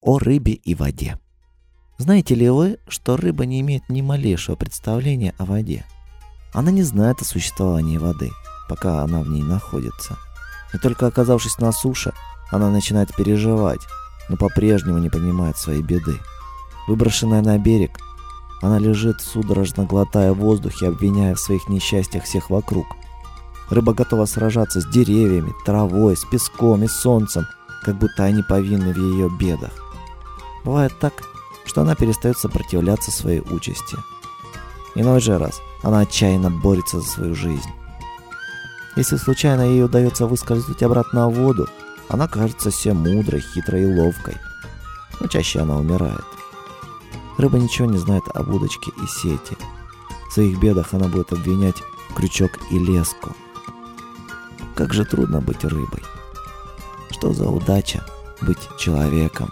о рыбе и воде. Знаете ли вы, что рыба не имеет ни малейшего представления о воде? Она не знает о существовании воды, пока она в ней находится. И только оказавшись на суше, она начинает переживать, но по-прежнему не понимает своей беды. Выброшенная на берег, она лежит, судорожно глотая воздух и обвиняя в своих несчастьях всех вокруг. Рыба готова сражаться с деревьями, травой, с песком и солнцем, как будто они повинны в ее бедах. Бывает так, что она перестает сопротивляться своей участи. Иной же раз она отчаянно борется за свою жизнь. Если случайно ей удается выскользнуть обратно в воду, она кажется все мудрой, хитрой и ловкой. Но чаще она умирает. Рыба ничего не знает об удочке и сети. В своих бедах она будет обвинять крючок и леску. Как же трудно быть рыбой. Что за удача быть человеком?